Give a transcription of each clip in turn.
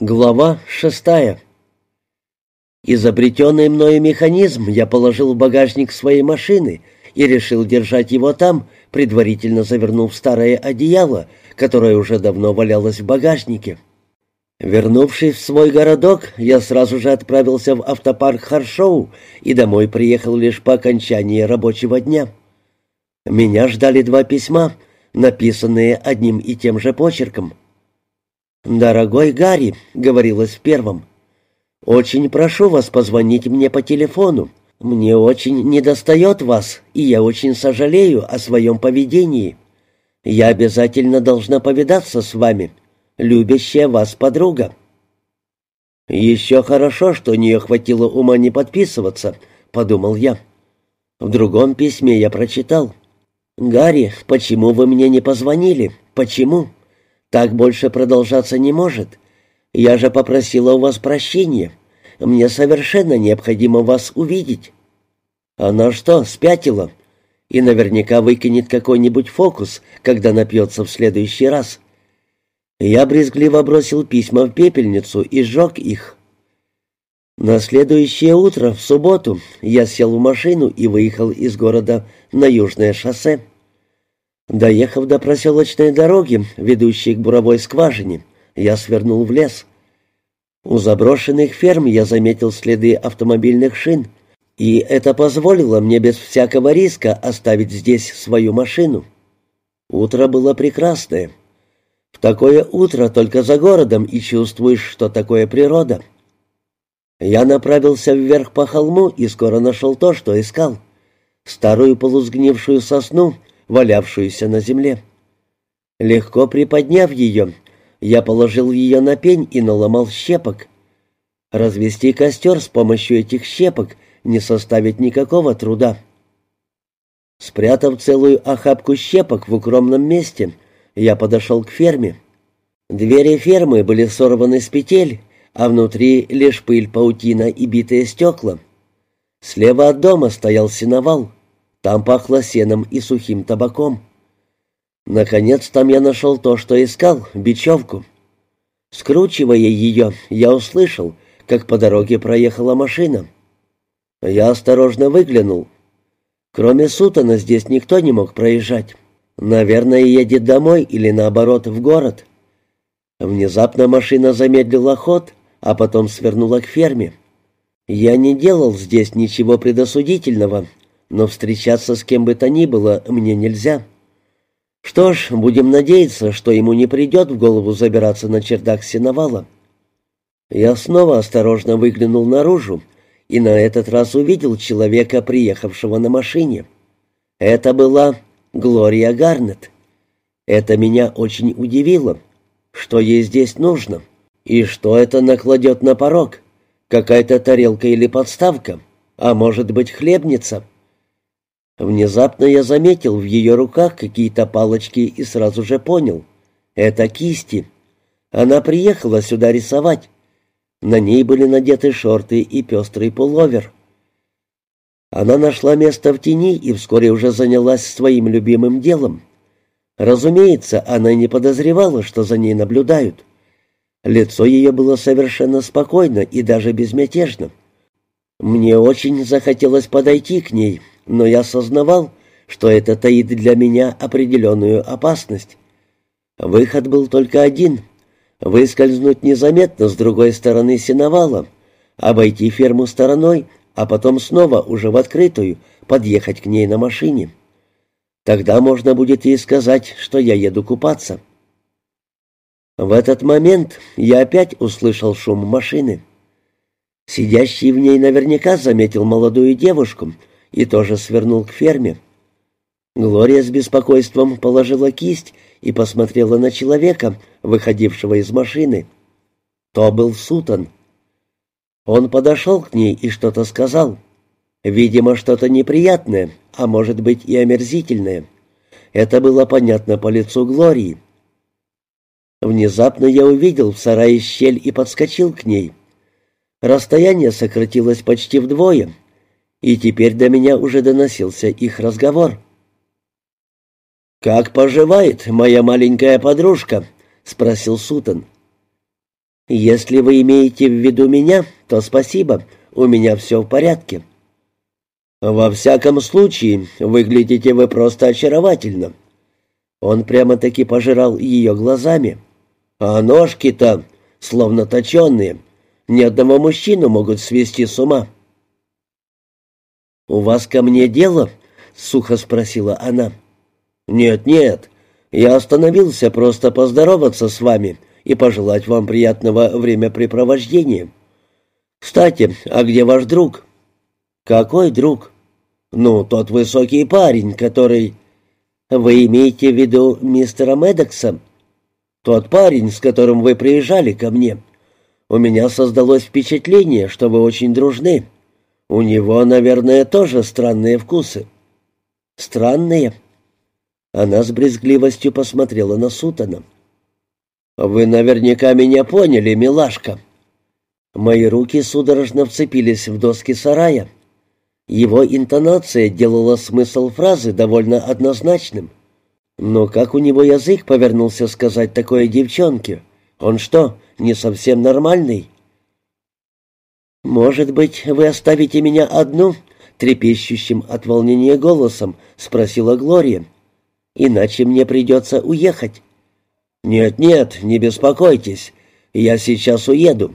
Глава шестая. Изобретенный мною механизм я положил в багажник своей машины и решил держать его там, предварительно завернув старое одеяло, которое уже давно валялось в багажнике. Вернувшись в свой городок, я сразу же отправился в автопарк Харшоу и домой приехал лишь по окончании рабочего дня. Меня ждали два письма, написанные одним и тем же почерком — «Дорогой Гарри», — говорилось в первом, — «очень прошу вас позвонить мне по телефону. Мне очень недостает вас, и я очень сожалею о своем поведении. Я обязательно должна повидаться с вами, любящая вас подруга». «Еще хорошо, что у нее хватило ума не подписываться», — подумал я. В другом письме я прочитал. «Гарри, почему вы мне не позвонили? Почему?» Так больше продолжаться не может. Я же попросила у вас прощения. Мне совершенно необходимо вас увидеть». «Она что, спятила?» «И наверняка выкинет какой-нибудь фокус, когда напьется в следующий раз». Я брезгливо бросил письма в пепельницу и сжег их. На следующее утро, в субботу, я сел в машину и выехал из города на Южное шоссе. Доехав до проселочной дороги, ведущей к буровой скважине, я свернул в лес. У заброшенных ферм я заметил следы автомобильных шин, и это позволило мне без всякого риска оставить здесь свою машину. Утро было прекрасное. В такое утро только за городом и чувствуешь, что такое природа. Я направился вверх по холму и скоро нашел то, что искал. Старую полусгнившую сосну — валявшуюся на земле. Легко приподняв ее, я положил ее на пень и наломал щепок. Развести костер с помощью этих щепок не составит никакого труда. Спрятав целую охапку щепок в укромном месте, я подошел к ферме. Двери фермы были сорваны с петель, а внутри лишь пыль, паутина и битые стекла. Слева от дома стоял сеновал — там пахло сеном и сухим табаком. Наконец там я нашел то, что искал, бечевку. Скручивая ее, я услышал, как по дороге проехала машина. Я осторожно выглянул. Кроме Сутана здесь никто не мог проезжать. Наверное, едет домой или наоборот в город. Внезапно машина замедлила ход, а потом свернула к ферме. Я не делал здесь ничего предосудительного, но встречаться с кем бы то ни было мне нельзя. Что ж, будем надеяться, что ему не придет в голову забираться на чердак сеновала. Я снова осторожно выглянул наружу и на этот раз увидел человека, приехавшего на машине. Это была Глория Гарнет. Это меня очень удивило. Что ей здесь нужно? И что это накладет на порог? Какая-то тарелка или подставка? А может быть, хлебница?» Внезапно я заметил в ее руках какие-то палочки и сразу же понял. Это кисти. Она приехала сюда рисовать. На ней были надеты шорты и пестрый пуловер. Она нашла место в тени и вскоре уже занялась своим любимым делом. Разумеется, она не подозревала, что за ней наблюдают. Лицо ее было совершенно спокойно и даже безмятежно. Мне очень захотелось подойти к ней — но я осознавал, что это таит для меня определенную опасность. Выход был только один — выскользнуть незаметно с другой стороны сеновала, обойти ферму стороной, а потом снова уже в открытую подъехать к ней на машине. Тогда можно будет ей сказать, что я еду купаться. В этот момент я опять услышал шум машины. Сидящий в ней наверняка заметил молодую девушку — и тоже свернул к ферме. Глория с беспокойством положила кисть и посмотрела на человека, выходившего из машины. То был Сутан. Он подошел к ней и что-то сказал. Видимо, что-то неприятное, а может быть и омерзительное. Это было понятно по лицу Глории. Внезапно я увидел в сарае щель и подскочил к ней. Расстояние сократилось почти вдвое — и теперь до меня уже доносился их разговор. «Как поживает моя маленькая подружка?» — спросил Сутан. Если вы имеете в виду меня, то спасибо, у меня все в порядке. Во всяком случае, выглядите вы просто очаровательно. Он прямо-таки пожирал ее глазами. А ножки-то, словно точенные, ни одного мужчину могут свести с ума. «У вас ко мне дело?» — сухо спросила она. «Нет-нет, я остановился просто поздороваться с вами и пожелать вам приятного времяпрепровождения. Кстати, а где ваш друг?» «Какой друг?» «Ну, тот высокий парень, который...» «Вы имеете в виду мистера Медекса?» «Тот парень, с которым вы приезжали ко мне. У меня создалось впечатление, что вы очень дружны. У него, наверное, тоже странные вкусы». «Странные?» Она с брезгливостью посмотрела на Сутана. «Вы наверняка меня поняли, милашка». Мои руки судорожно вцепились в доски сарая. Его интонация делала смысл фразы довольно однозначным. Но как у него язык повернулся сказать такое девчонке? Он что, не совсем нормальный? «Может быть, вы оставите меня одну?» Трепещущим от волнения голосом спросила Глория. «Иначе мне придется уехать». «Нет-нет, не беспокойтесь, я сейчас уеду.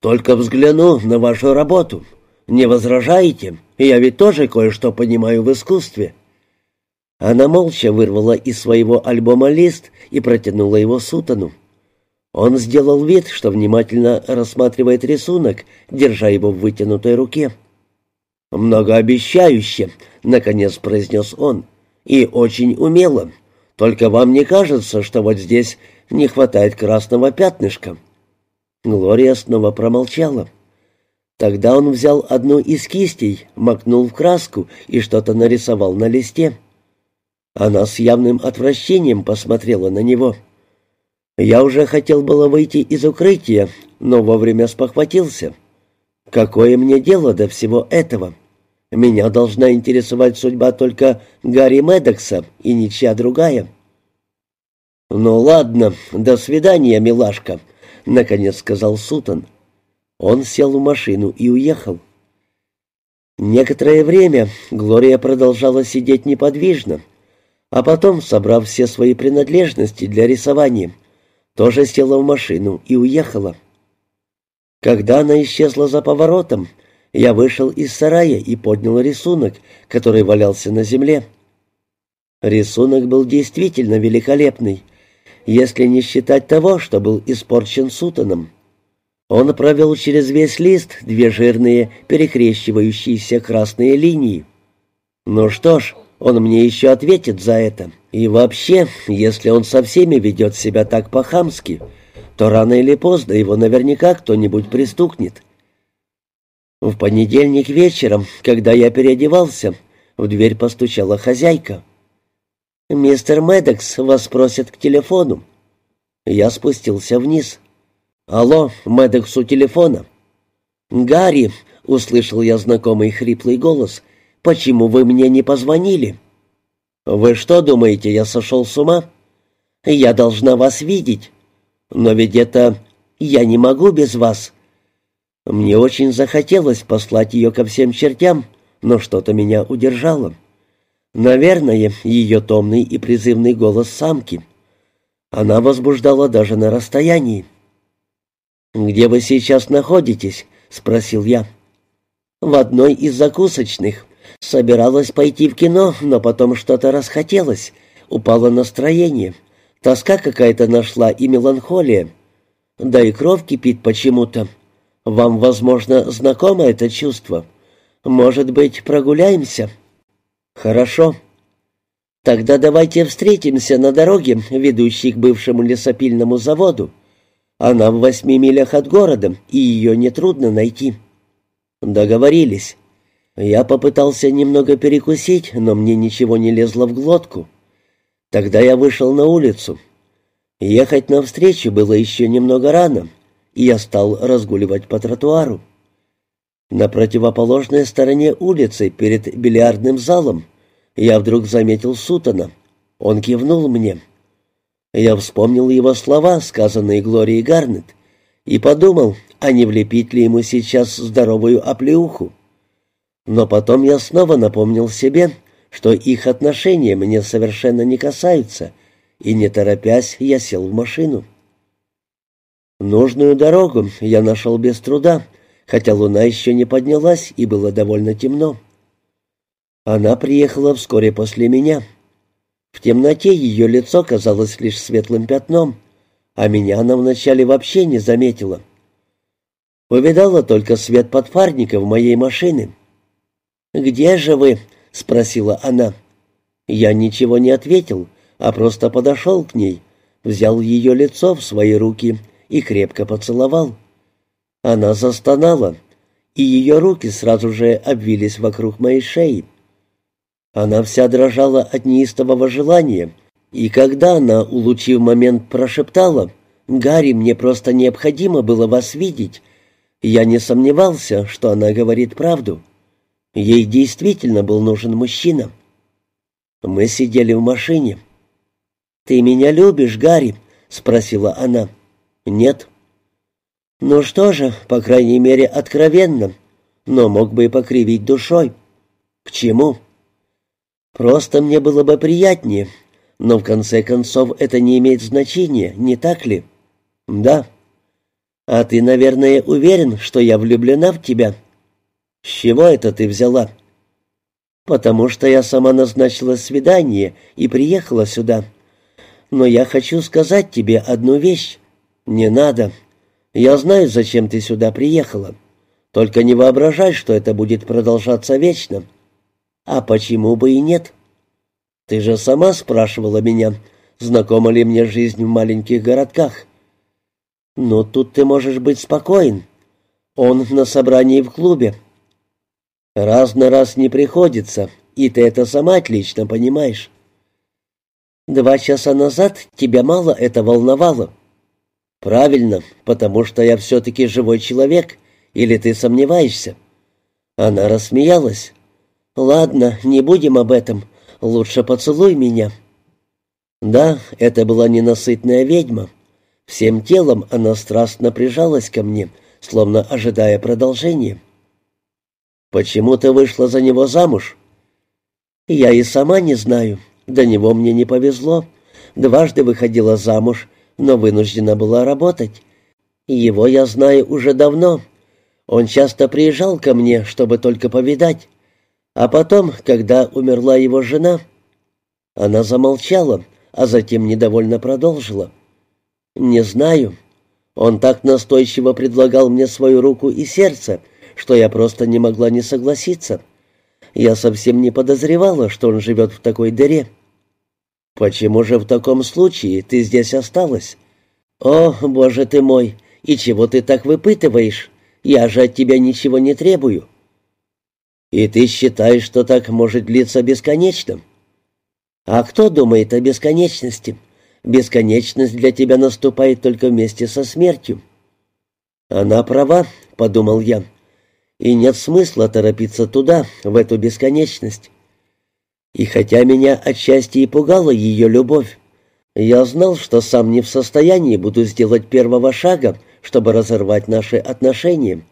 Только взгляну на вашу работу. Не возражаете? Я ведь тоже кое-что понимаю в искусстве». Она молча вырвала из своего альбома лист и протянула его Сутану. Он сделал вид, что внимательно рассматривает рисунок, держа его в вытянутой руке. «Многообещающе», — наконец произнес он, — «и очень умело. Только вам не кажется, что вот здесь не хватает красного пятнышка?» Глория снова промолчала. Тогда он взял одну из кистей, макнул в краску и что-то нарисовал на листе. Она с явным отвращением посмотрела на него. Я уже хотел было выйти из укрытия, но вовремя спохватился. Какое мне дело до всего этого? Меня должна интересовать судьба только Гарри Медокса и ничья другая. «Ну ладно, до свидания, милашка», — наконец сказал Сутон. Он сел в машину и уехал. Некоторое время Глория продолжала сидеть неподвижно, а потом, собрав все свои принадлежности для рисования, тоже села в машину и уехала. Когда она исчезла за поворотом, я вышел из сарая и поднял рисунок, который валялся на земле. Рисунок был действительно великолепный, если не считать того, что был испорчен сутаном. Он провел через весь лист две жирные, перекрещивающиеся красные линии. Ну что ж, он мне еще ответит за это. И вообще, если он со всеми ведет себя так по-хамски, то рано или поздно его наверняка кто-нибудь пристукнет. В понедельник вечером, когда я переодевался, в дверь постучала хозяйка. «Мистер Медекс вас просит к телефону». Я спустился вниз. «Алло, Медекс у телефона». «Гарри», — услышал я знакомый хриплый голос, — «почему вы мне не позвонили?» «Вы что думаете, я сошел с ума?» «Я должна вас видеть. Но ведь это... Я не могу без вас». Мне очень захотелось послать ее ко всем чертям, но что-то меня удержало. Наверное, ее томный и призывный голос самки. Она возбуждала даже на расстоянии. «Где вы сейчас находитесь?» — спросил я. «В одной из закусочных. Собиралась пойти в кино, но потом что-то расхотелось. Упало настроение. Тоска какая-то нашла и меланхолия. Да и кровь кипит почему-то. Вам, возможно, знакомо это чувство. Может быть, прогуляемся?» «Хорошо. Тогда давайте встретимся на дороге, ведущей к бывшему лесопильному заводу. Она в восьми милях от города, и ее нетрудно найти». «Договорились». Я попытался немного перекусить, но мне ничего не лезло в глотку. Тогда я вышел на улицу. Ехать навстречу было еще немного рано, и я стал разгуливать по тротуару. На противоположной стороне улицы, перед бильярдным залом, я вдруг заметил Сутана. Он кивнул мне. Я вспомнил его слова, сказанные Глорией Гарнет, и подумал, а не влепить ли ему сейчас здоровую оплеуху. Но потом я снова напомнил себе, что их отношения мне совершенно не касаются, и, не торопясь, я сел в машину. Нужную дорогу я нашел без труда, хотя луна еще не поднялась и было довольно темно. Она приехала вскоре после меня. В темноте ее лицо казалось лишь светлым пятном, а меня она вначале вообще не заметила. Увидала только свет подфарника в моей машине. «Где же вы?» — спросила она. Я ничего не ответил, а просто подошел к ней, взял ее лицо в свои руки и крепко поцеловал. Она застонала, и ее руки сразу же обвились вокруг моей шеи. Она вся дрожала от неистового желания, и когда она, улучив момент, прошептала «Гарри, мне просто необходимо было вас видеть», я не сомневался, что она говорит правду. Ей действительно был нужен мужчина. Мы сидели в машине. «Ты меня любишь, Гарри?» — спросила она. «Нет». «Ну что же, по крайней мере, откровенно, но мог бы и покривить душой». «К чему?» «Просто мне было бы приятнее, но в конце концов это не имеет значения, не так ли?» «Да». «А ты, наверное, уверен, что я влюблена в тебя?» «С чего это ты взяла?» «Потому что я сама назначила свидание и приехала сюда. Но я хочу сказать тебе одну вещь. Не надо. Я знаю, зачем ты сюда приехала. Только не воображай, что это будет продолжаться вечно. А почему бы и нет? Ты же сама спрашивала меня, знакома ли мне жизнь в маленьких городках. Но тут ты можешь быть спокоен. Он на собрании в клубе, Раз на раз не приходится, и ты это сама отлично понимаешь. Два часа назад тебя мало это волновало. Правильно, потому что я все-таки живой человек, или ты сомневаешься? Она рассмеялась. Ладно, не будем об этом. Лучше поцелуй меня. Да, это была ненасытная ведьма. Всем телом она страстно прижалась ко мне, словно ожидая продолжения. «Почему ты вышла за него замуж?» «Я и сама не знаю. До него мне не повезло. Дважды выходила замуж, но вынуждена была работать. Его я знаю уже давно. Он часто приезжал ко мне, чтобы только повидать. А потом, когда умерла его жена...» Она замолчала, а затем недовольно продолжила. «Не знаю. Он так настойчиво предлагал мне свою руку и сердце, что я просто не могла не согласиться. Я совсем не подозревала, что он живет в такой дыре. «Почему же в таком случае ты здесь осталась?» «О, боже ты мой, и чего ты так выпытываешь? Я же от тебя ничего не требую». «И ты считаешь, что так может длиться бесконечно?» «А кто думает о бесконечности? Бесконечность для тебя наступает только вместе со смертью». «Она права», — подумал я и нет смысла торопиться туда, в эту бесконечность. И хотя меня отчасти и пугала ее любовь, я знал, что сам не в состоянии буду сделать первого шага, чтобы разорвать наши отношения.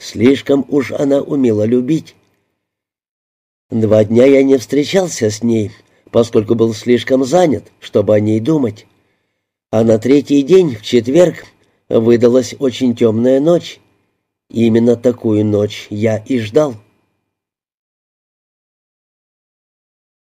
Слишком уж она умела любить. Два дня я не встречался с ней, поскольку был слишком занят, чтобы о ней думать. А на третий день, в четверг, выдалась очень темная ночь, Именно такую ночь я и ждал.